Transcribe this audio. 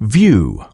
View.